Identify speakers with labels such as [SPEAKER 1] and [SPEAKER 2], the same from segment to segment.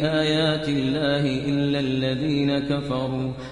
[SPEAKER 1] آيات الله إلا الذين كفروا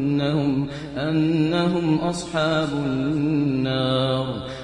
[SPEAKER 1] أنهم, أنهم أصحاب النار.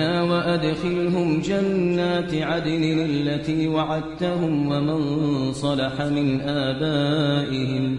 [SPEAKER 1] ربنا وأدخلهم جنات عدن التي وعدتهم ومن صلح من آبائهم.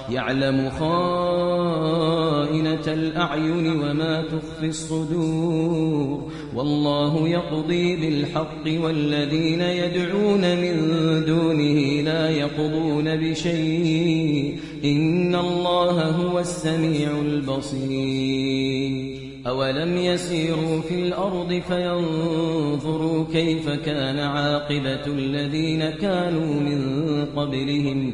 [SPEAKER 1] يعلم خائنة الأعين وما تخفي الصدور والله يقضي بالحق والذين يدعون من دونه لا يقضون بشيء إن الله هو السميع البصير أولم يسيروا في الأرض فينظروا كيف كان عاقبة الذين كانوا من قبلهم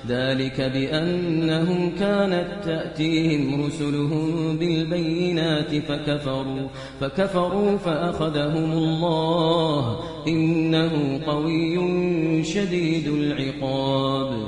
[SPEAKER 1] ذلك بأنهم كانت تأتيهم رسلهم بالبينات فكفروا فكفروا فأخذهم الله. إنه قوي شديد العقاب.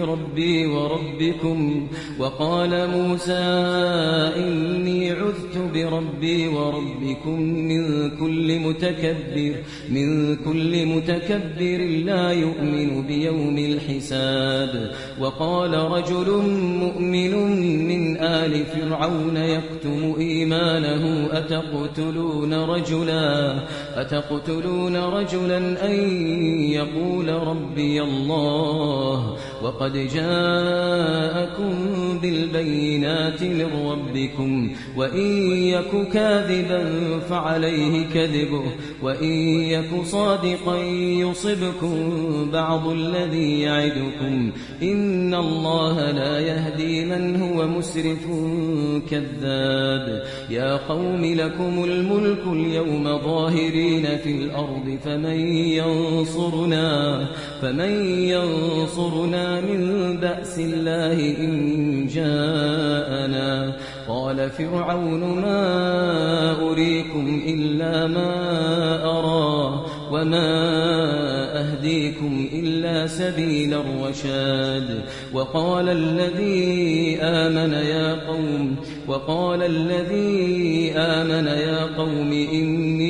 [SPEAKER 1] بربي وربكم وقال موسى إني عذت بربي وربكم من كل متكبر من كل متكبر لا يؤمن بيوم الحساب وقال رجل مؤمن من آل فرعون يكتم إيمانه أتقتلون رجلا أتقتلون رجلا أن يقول ربي الله وقد جاءكم بالبينات من ربكم وإن يك كاذبا فعليه كذبه وإن يك صادقا يصبكم بعض الذي يعدكم. إن الله لا يهدي من هو مسرف كذاب. يا قوم لكم الملك اليوم ظاهرين في الأرض فمن ينصرنا فمن ينصرنا من بأس الله إن جاءنا. قال فرعون ما أريكم إلا ما أرى وما أهديكم إلا سبيل الرشاد. وقال الذي آمن يا قوم وقال الذي آمن يا قوم إني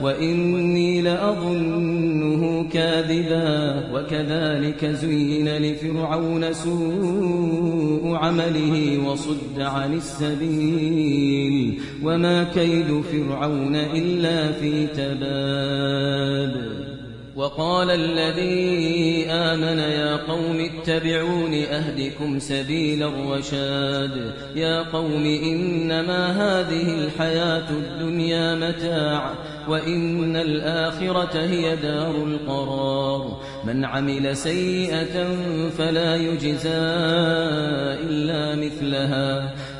[SPEAKER 1] وإني لأظنه كاذبا وكذلك زين لفرعون سوء عمله وصد عن السبيل وما كيد فرعون إلا في تباب وقال الذي آمن يا قوم اتبعون أهدكم سبيل الرشاد يا قوم إنما هذه الحياة الدنيا متاع وإن الآخرة هي دار القرار. من عمل سيئة فلا يجزى إلا مثلها.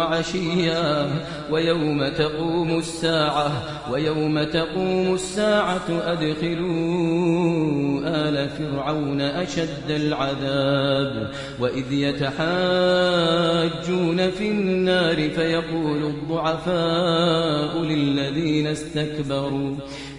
[SPEAKER 1] وعشيا ويوم تقوم الساعة ويوم تقوم الساعة أدخلوا آل فرعون أشد العذاب. وإذ يتحاجون في النار فيقول الضعفاء للذين استكبروا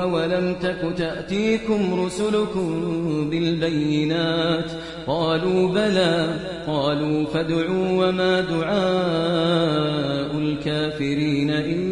[SPEAKER 1] أولم تك تأتيكم رسلكم بالبينات قالوا بلى قالوا فادعوا وما دعاء الكافرين إلا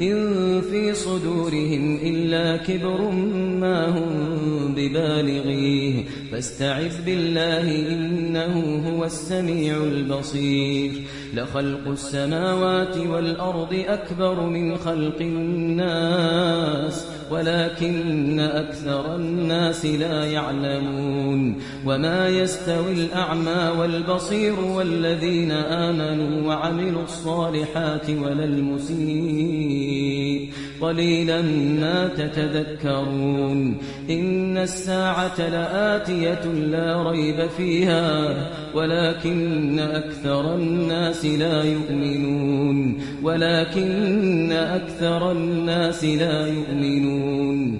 [SPEAKER 1] إن في صدورهم إلا كبر ما هم ببالغيه فاستعذ بالله إنه هو السميع البصير لخلق السماوات والأرض أكبر من خلق الناس ولكن أكثر الناس لا يعلمون وما يستوي الأعمى والبصير والذين آمنوا وعملوا الصالحات ولا المسيء قليلا ما تتذكرون. إن الساعة لآتية لا ريب فيها ولكن أكثر الناس لا يؤمنون. ولكن أكثر الناس لا يؤمنون.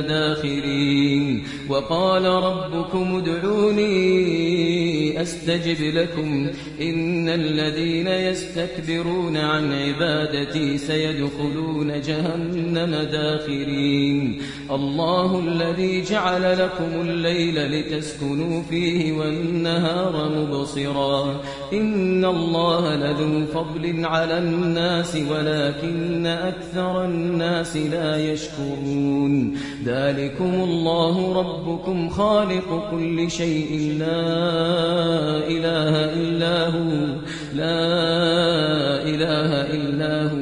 [SPEAKER 1] داخرين وقال ربكم ادعوني أستجب لكم إن الذين يستكبرون عن عبادتي سيدخلون جهنم داخرين الله الذي جعل لكم الليل لتسكنوا فيه والنهار مبصرا إن الله لذو فضل على الناس ولكن أكثر الناس لا يشكرون ذلكم الله ربكم خالق كل شيء لا إله إلا هو لا إله إلا هو.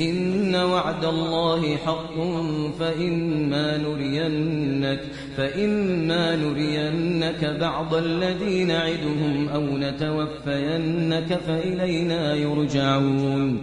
[SPEAKER 1] إن وعد الله حق فإما نرينك فإما نرينك بعض الذي نعدهم أو نتوفينك فإلينا يرجعون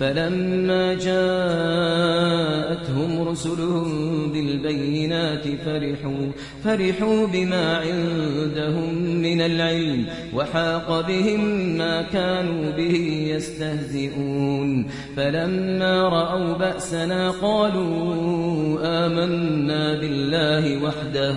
[SPEAKER 1] فلما جاءتهم رسلهم بالبينات فرحوا فرحوا بما عندهم من العلم وحاق بهم ما كانوا به يستهزئون. فلما رأوا بأسنا قالوا آمنا بالله وحده